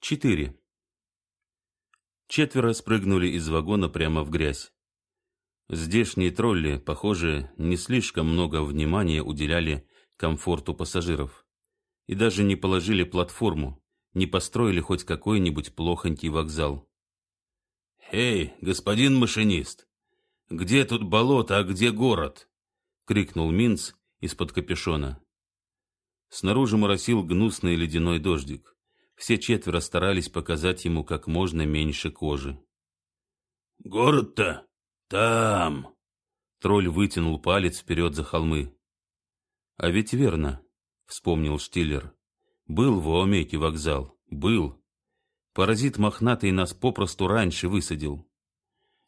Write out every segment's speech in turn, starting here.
Четыре. Четверо спрыгнули из вагона прямо в грязь. Здешние тролли, похоже, не слишком много внимания уделяли комфорту пассажиров и даже не положили платформу, не построили хоть какой-нибудь плохонький вокзал. «Эй, господин машинист, где тут болото, а где город?» — крикнул Минц из-под капюшона. Снаружи моросил гнусный ледяной дождик. Все четверо старались показать ему как можно меньше кожи. «Город-то там!» Тролль вытянул палец вперед за холмы. «А ведь верно», — вспомнил Штиллер. «Был в Оомеке вокзал. Был. Паразит мохнатый нас попросту раньше высадил».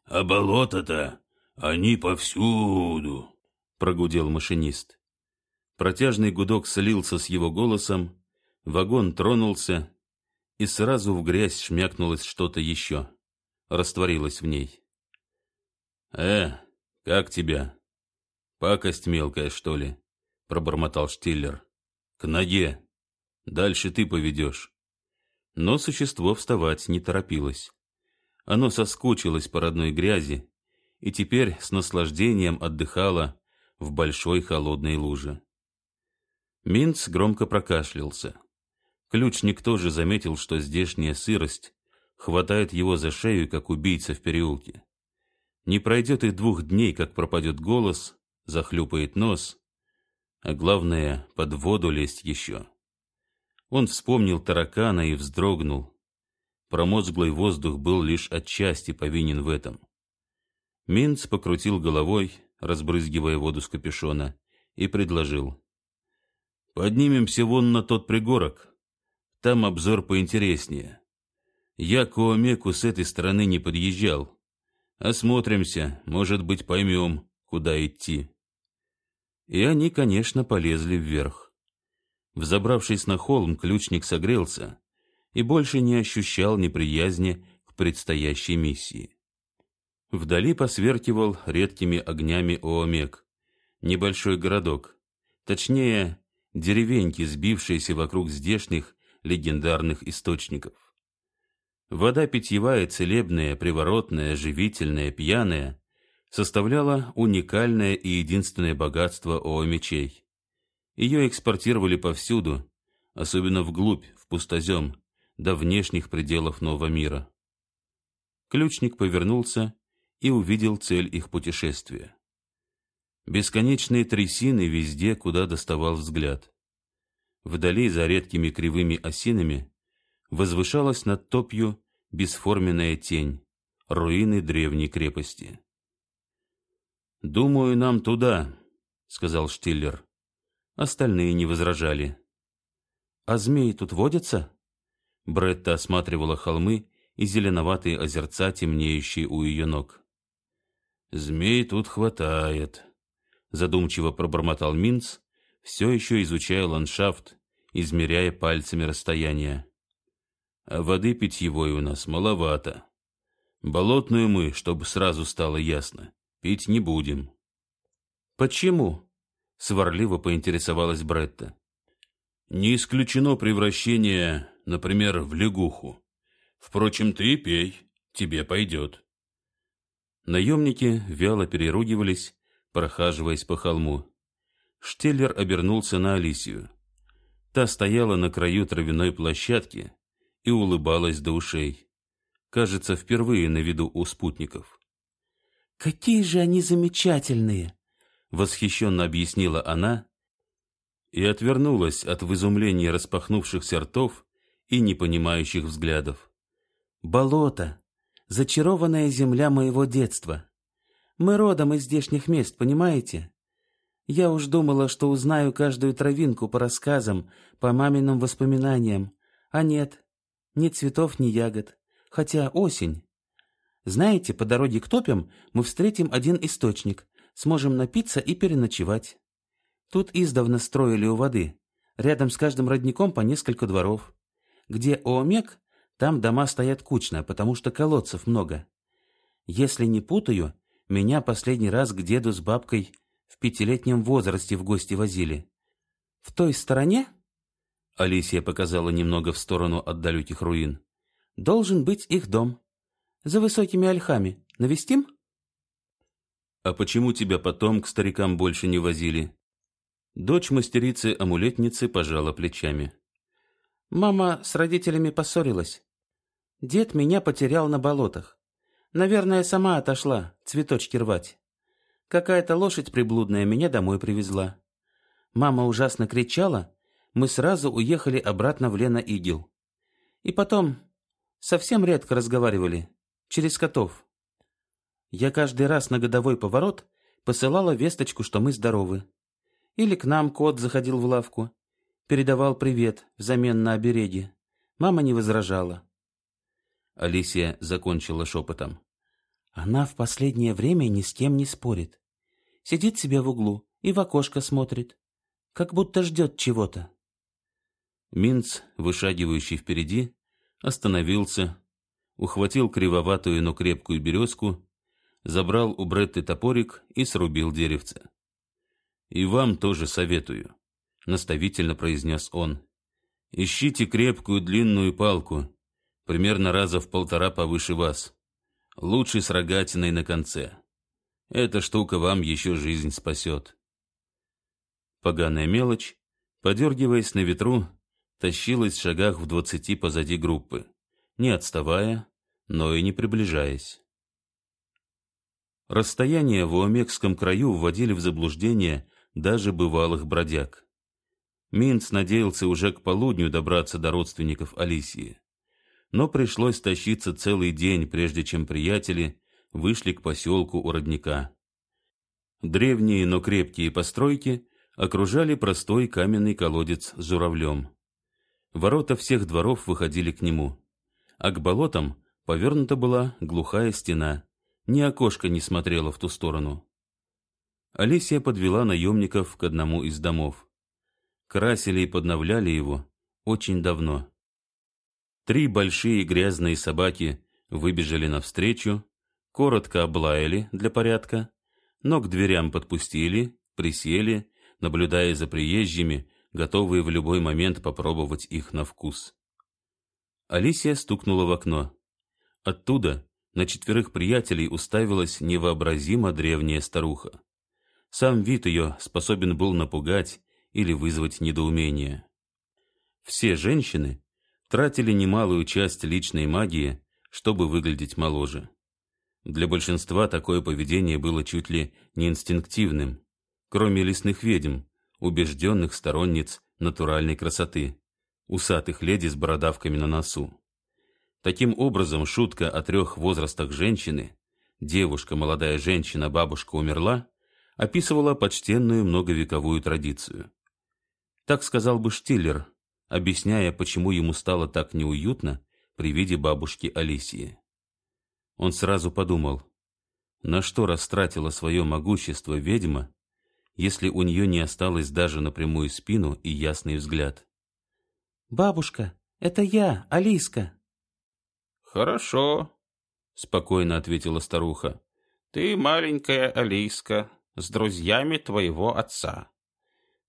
«А болото-то, они повсюду», — прогудел машинист. Протяжный гудок слился с его голосом, вагон тронулся, и сразу в грязь шмякнулось что-то еще, растворилось в ней. «Э, как тебя? Пакость мелкая, что ли?» — пробормотал Штиллер. «К ноге. Дальше ты поведешь». Но существо вставать не торопилось. Оно соскучилось по родной грязи и теперь с наслаждением отдыхало в большой холодной луже. Минц громко прокашлялся. Ключник тоже заметил, что здешняя сырость хватает его за шею, как убийца в переулке. Не пройдет и двух дней, как пропадет голос, захлюпает нос, а главное, под воду лезть еще. Он вспомнил таракана и вздрогнул. Промозглый воздух был лишь отчасти повинен в этом. Минц покрутил головой, разбрызгивая воду с капюшона, и предложил. Поднимемся вон на тот пригорок. Там обзор поинтереснее. Я к Уомеку с этой стороны не подъезжал. Осмотримся, может быть, поймем, куда идти. И они, конечно, полезли вверх. Взобравшись на холм, ключник согрелся и больше не ощущал неприязни к предстоящей миссии. Вдали посверкивал редкими огнями Оомек, небольшой городок, точнее, деревеньки, сбившиеся вокруг здешних легендарных источников. Вода питьевая, целебная, приворотная, живительная, пьяная составляла уникальное и единственное богатство Оомичей. Ее экспортировали повсюду, особенно вглубь, в пустозем, до внешних пределов нового мира. Ключник повернулся и увидел цель их путешествия. Бесконечные трясины везде, куда доставал взгляд. Вдали, за редкими кривыми осинами, возвышалась над топью бесформенная тень, руины древней крепости. «Думаю, нам туда», — сказал Штиллер. Остальные не возражали. «А змеи тут водятся?» Бретта осматривала холмы и зеленоватые озерца, темнеющие у ее ног. «Змей тут хватает», задумчиво пробормотал Минц, все еще изучая ландшафт, измеряя пальцами расстояние. А воды питьевой у нас маловато. Болотную мы, чтобы сразу стало ясно, пить не будем. Почему? сварливо поинтересовалась Бретта. Не исключено превращение, например, в лягуху. Впрочем, ты пей, тебе пойдет. Наемники вяло переругивались, прохаживаясь по холму. Штеллер обернулся на Алисию. Та стояла на краю травяной площадки и улыбалась до ушей. Кажется, впервые на виду у спутников. «Какие же они замечательные!» — восхищенно объяснила она и отвернулась от в изумлении распахнувшихся ртов и непонимающих взглядов. «Болото! Зачарованная земля моего детства! Мы родом из здешних мест, понимаете? Я уж думала, что узнаю каждую травинку по рассказам, по маминым воспоминаниям. А нет, ни цветов, ни ягод. Хотя осень. Знаете, по дороге к топям мы встретим один источник, сможем напиться и переночевать. Тут издавна строили у воды. Рядом с каждым родником по несколько дворов. Где Оомек, там дома стоят кучно, потому что колодцев много. Если не путаю, меня последний раз к деду с бабкой в пятилетнем возрасте в гости возили. В той стороне? Алисия показала немного в сторону от далеких руин. Должен быть их дом. За высокими ольхами. Навестим? А почему тебя потом к старикам больше не возили? Дочь мастерицы-амулетницы пожала плечами. Мама с родителями поссорилась. Дед меня потерял на болотах. Наверное, сама отошла цветочки рвать. Какая-то лошадь приблудная меня домой привезла. Мама ужасно кричала, мы сразу уехали обратно в Лена-Игел. И потом совсем редко разговаривали, через котов. Я каждый раз на годовой поворот посылала весточку, что мы здоровы. Или к нам кот заходил в лавку, передавал привет взамен на обереги. Мама не возражала. Алисия закончила шепотом. Она в последнее время ни с кем не спорит. Сидит себе в углу и в окошко смотрит, как будто ждет чего-то. Минц, вышагивающий впереди, остановился, ухватил кривоватую, но крепкую березку, забрал у Бретты топорик и срубил деревце. «И вам тоже советую», — наставительно произнес он. «Ищите крепкую длинную палку, примерно раза в полтора повыше вас. Лучше с рогатиной на конце. Эта штука вам еще жизнь спасет. Поганая мелочь, подергиваясь на ветру, тащилась в шагах в двадцати позади группы, не отставая, но и не приближаясь. Расстояния в Уомекском краю вводили в заблуждение даже бывалых бродяг. Минц надеялся уже к полудню добраться до родственников Алисии но пришлось тащиться целый день, прежде чем приятели вышли к поселку у родника. Древние, но крепкие постройки окружали простой каменный колодец с журавлем. Ворота всех дворов выходили к нему, а к болотам повернута была глухая стена, ни окошко не смотрело в ту сторону. Алисия подвела наемников к одному из домов. Красили и подновляли его очень давно. Три большие грязные собаки выбежали навстречу, коротко облаяли для порядка, но к дверям подпустили, присели, наблюдая за приезжими, готовые в любой момент попробовать их на вкус. Алисия стукнула в окно. Оттуда на четверых приятелей уставилась невообразимо древняя старуха. Сам вид ее способен был напугать или вызвать недоумение. Все женщины тратили немалую часть личной магии, чтобы выглядеть моложе. Для большинства такое поведение было чуть ли не инстинктивным, кроме лесных ведьм, убежденных сторонниц натуральной красоты, усатых леди с бородавками на носу. Таким образом, шутка о трех возрастах женщины «девушка, молодая женщина, бабушка умерла» описывала почтенную многовековую традицию. Так сказал бы Штиллер, объясняя, почему ему стало так неуютно при виде бабушки Алисии. Он сразу подумал, на что растратила свое могущество ведьма, если у нее не осталось даже на прямую спину и ясный взгляд. «Бабушка, это я, Алиска». «Хорошо», — спокойно ответила старуха. «Ты маленькая Алиска с друзьями твоего отца.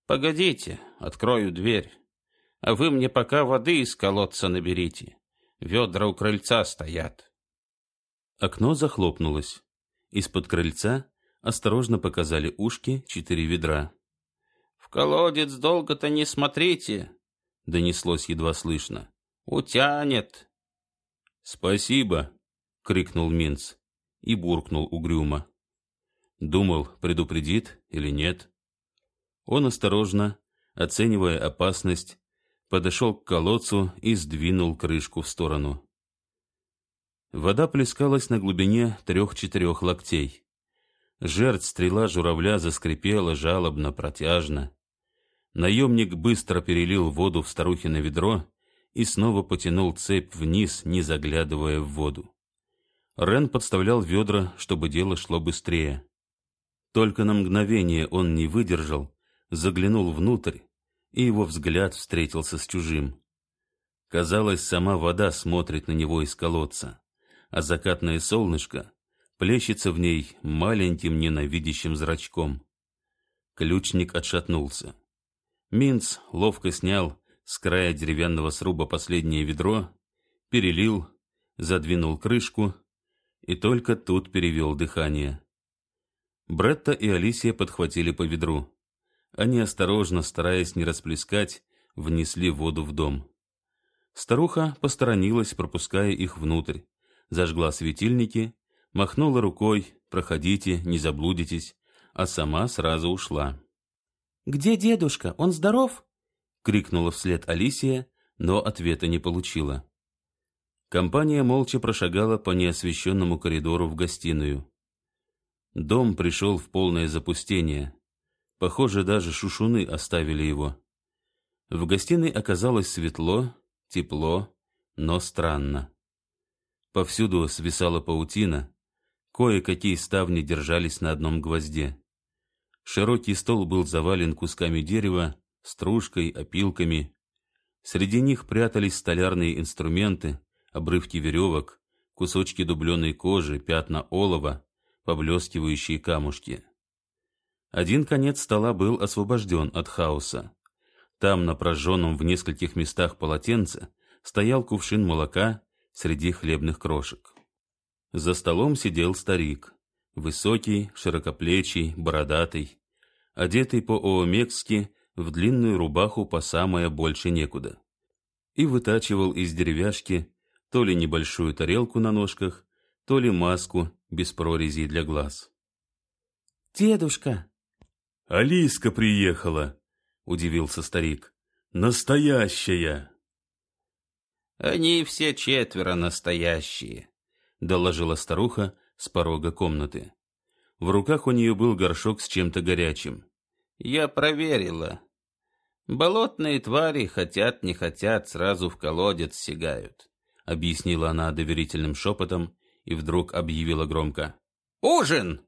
Погодите, открою дверь» а вы мне пока воды из колодца наберите. Ведра у крыльца стоят. Окно захлопнулось. Из-под крыльца осторожно показали ушки четыре ведра. «В колодец долго-то не смотрите», — донеслось едва слышно. «Утянет». «Спасибо», — крикнул Минц и буркнул угрюмо. Думал, предупредит или нет. Он осторожно, оценивая опасность, подошел к колодцу и сдвинул крышку в сторону. Вода плескалась на глубине трех-четырех локтей. Жертв стрела журавля заскрипела жалобно, протяжно. Наемник быстро перелил воду в старухино ведро и снова потянул цепь вниз, не заглядывая в воду. Рен подставлял ведра, чтобы дело шло быстрее. Только на мгновение он не выдержал, заглянул внутрь и его взгляд встретился с чужим. Казалось, сама вода смотрит на него из колодца, а закатное солнышко плещется в ней маленьким ненавидящим зрачком. Ключник отшатнулся. Минц ловко снял с края деревянного сруба последнее ведро, перелил, задвинул крышку и только тут перевел дыхание. Бретта и Алисия подхватили по ведру. Они осторожно, стараясь не расплескать, внесли воду в дом. Старуха посторонилась, пропуская их внутрь, зажгла светильники, махнула рукой «проходите, не заблудитесь», а сама сразу ушла. «Где дедушка? Он здоров?» — крикнула вслед Алисия, но ответа не получила. Компания молча прошагала по неосвещенному коридору в гостиную. Дом пришел в полное запустение. Похоже, даже шушуны оставили его. В гостиной оказалось светло, тепло, но странно. Повсюду свисала паутина, кое-какие ставни держались на одном гвозде. Широкий стол был завален кусками дерева, стружкой, опилками. Среди них прятались столярные инструменты, обрывки веревок, кусочки дубленой кожи, пятна олова, поблескивающие камушки. Один конец стола был освобожден от хаоса. Там, на прожженном в нескольких местах полотенце, стоял кувшин молока среди хлебных крошек. За столом сидел старик. Высокий, широкоплечий, бородатый, одетый по-оомекски в длинную рубаху по самое больше некуда. И вытачивал из деревяшки то ли небольшую тарелку на ножках, то ли маску без прорезей для глаз. «Дедушка!» «Алиска приехала!» — удивился старик. «Настоящая!» «Они все четверо настоящие», — доложила старуха, с порога комнаты. В руках у нее был горшок с чем-то горячим. «Я проверила. Болотные твари, хотят не хотят, сразу в колодец сигают», — объяснила она доверительным шепотом и вдруг объявила громко. «Ужин!»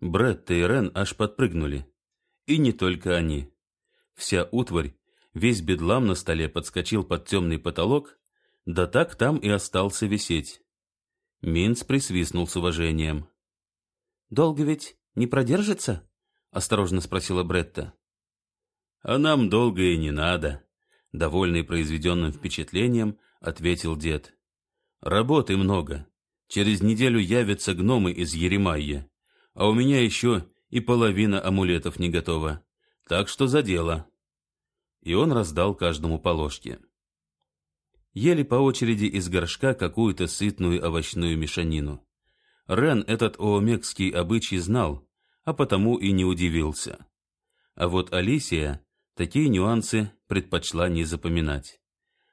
Бретт и Рен аж подпрыгнули. И не только они. Вся утварь, весь бедлам на столе подскочил под темный потолок, да так там и остался висеть. Минц присвистнул с уважением. «Долго ведь не продержится?» — осторожно спросила Бретта. «А нам долго и не надо», — довольный произведенным впечатлением, ответил дед. «Работы много. Через неделю явятся гномы из Еремайя, а у меня еще и половина амулетов не готова. Так что за дело». И он раздал каждому по ложке ели по очереди из горшка какую-то сытную овощную мешанину. Рен этот оомекский обычай знал, а потому и не удивился. А вот Алисия такие нюансы предпочла не запоминать.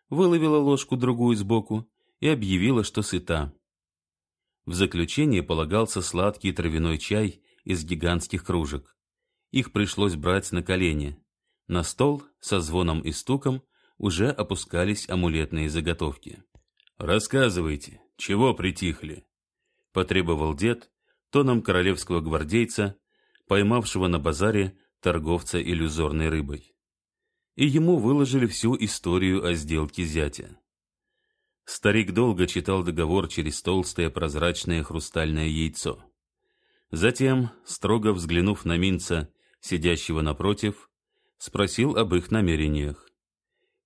Выловила ложку-другую сбоку и объявила, что сыта. В заключение полагался сладкий травяной чай из гигантских кружек. Их пришлось брать на колени. На стол со звоном и стуком – уже опускались амулетные заготовки. «Рассказывайте, чего притихли?» — потребовал дед тоном королевского гвардейца, поймавшего на базаре торговца иллюзорной рыбой. И ему выложили всю историю о сделке зятя. Старик долго читал договор через толстое прозрачное хрустальное яйцо. Затем, строго взглянув на Минца, сидящего напротив, спросил об их намерениях.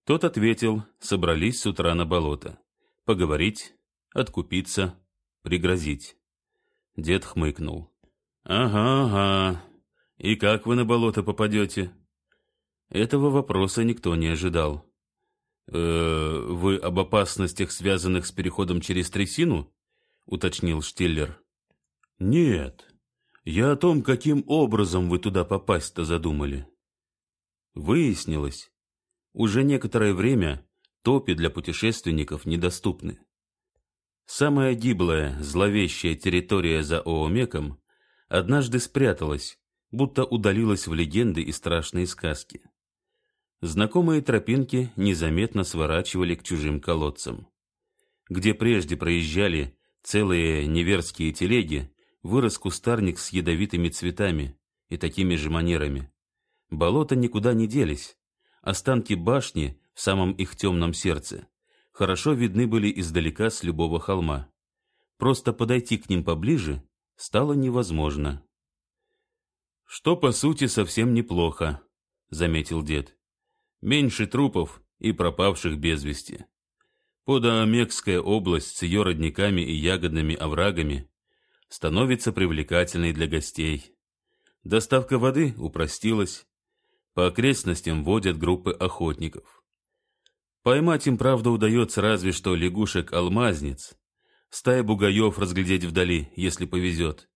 Тот ответил, собрались с утра на болото. Поговорить, откупиться, пригрозить. Дед хмыкнул. «Ага, ага. И как вы на болото попадете?» Этого вопроса никто не ожидал. «Э, «Вы об опасностях, связанных с переходом через трясину?» — уточнил Штиллер. «Нет. Я о том, каким образом вы туда попасть-то задумали». Выяснилось, уже некоторое время топи для путешественников недоступны. Самая гиблая, зловещая территория за Оомеком однажды спряталась, будто удалилась в легенды и страшные сказки. Знакомые тропинки незаметно сворачивали к чужим колодцам. Где прежде проезжали целые неверские телеги, вырос кустарник с ядовитыми цветами и такими же манерами. Болота никуда не делись, Останки башни в самом их темном сердце хорошо видны были издалека с любого холма. Просто подойти к ним поближе стало невозможно. «Что, по сути, совсем неплохо», — заметил дед. Меньше трупов и пропавших без вести. Подоамекская область с ее родниками и ягодными оврагами становится привлекательной для гостей. Доставка воды упростилась. По окрестностям водят группы охотников. Поймать им, правда, удается разве что лягушек-алмазниц, стая бугаев разглядеть вдали, если повезет.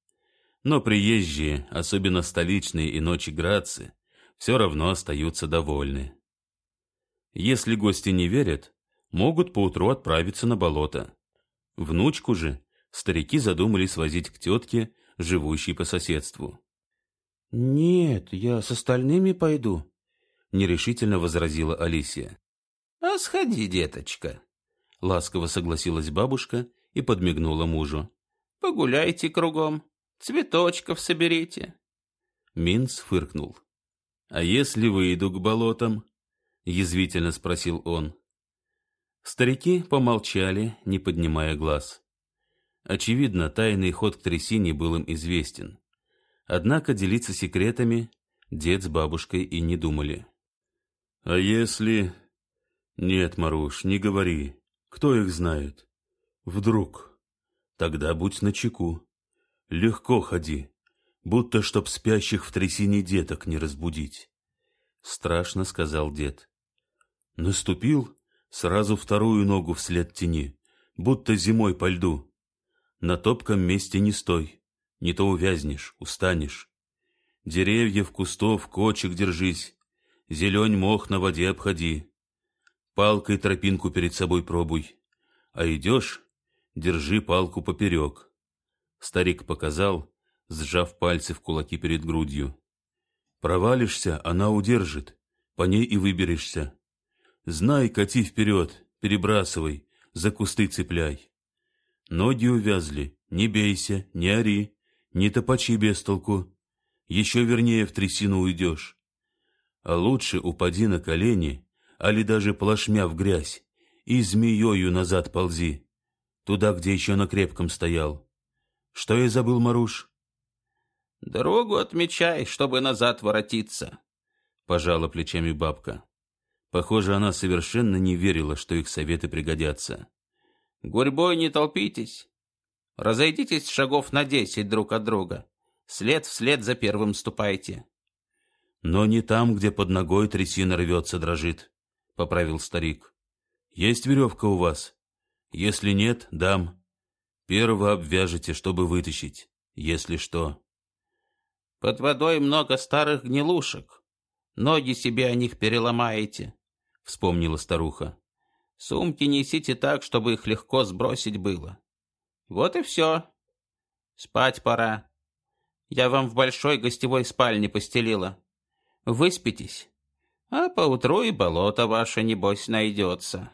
Но приезжие, особенно столичные и ночи Грацы, все равно остаются довольны. Если гости не верят, могут поутру отправиться на болото. Внучку же старики задумали свозить к тетке, живущей по соседству. «Нет, я с остальными пойду», — нерешительно возразила Алисия. «А сходи, деточка», — ласково согласилась бабушка и подмигнула мужу. «Погуляйте кругом, цветочков соберите». Минц фыркнул. «А если выйду к болотам?» — язвительно спросил он. Старики помолчали, не поднимая глаз. Очевидно, тайный ход к трясине был им известен. Однако делиться секретами дед с бабушкой и не думали. «А если...» «Нет, Маруш, не говори. Кто их знает? Вдруг? Тогда будь начеку. Легко ходи, будто чтоб спящих в трясине деток не разбудить». Страшно сказал дед. Наступил, сразу вторую ногу вслед тени, будто зимой по льду. На топком месте не стой, не то увязнешь, устанешь. Деревьев, кустов, кочек держись, зелень мох на воде обходи. Палкой тропинку перед собой пробуй, а идешь, держи палку поперек. Старик показал, сжав пальцы в кулаки перед грудью. Провалишься, она удержит, по ней и выберешься. Знай, кати вперед, перебрасывай, за кусты цепляй. Ноги увязли, не бейся, не ори, не топачи без толку. Еще вернее в трясину уйдешь. А лучше упади на колени, али даже плашмя в грязь, и змеёю назад ползи, туда, где еще на крепком стоял. Что я забыл, Маруш? Дорогу отмечай, чтобы назад воротиться, пожала плечами бабка. Похоже, она совершенно не верила, что их советы пригодятся. Гурьбой не толпитесь. Разойдитесь шагов на десять друг от друга. След вслед за первым ступайте. Но не там, где под ногой трясина рвется, дрожит, — поправил старик. Есть веревка у вас? Если нет, дам. Первого обвяжете, чтобы вытащить, если что. Под водой много старых гнилушек. Ноги себе о них переломаете, — вспомнила старуха. Сумки несите так, чтобы их легко сбросить было. Вот и все. Спать пора. Я вам в большой гостевой спальне постелила. Выспитесь, а поутру и болото ваше, небось, найдется.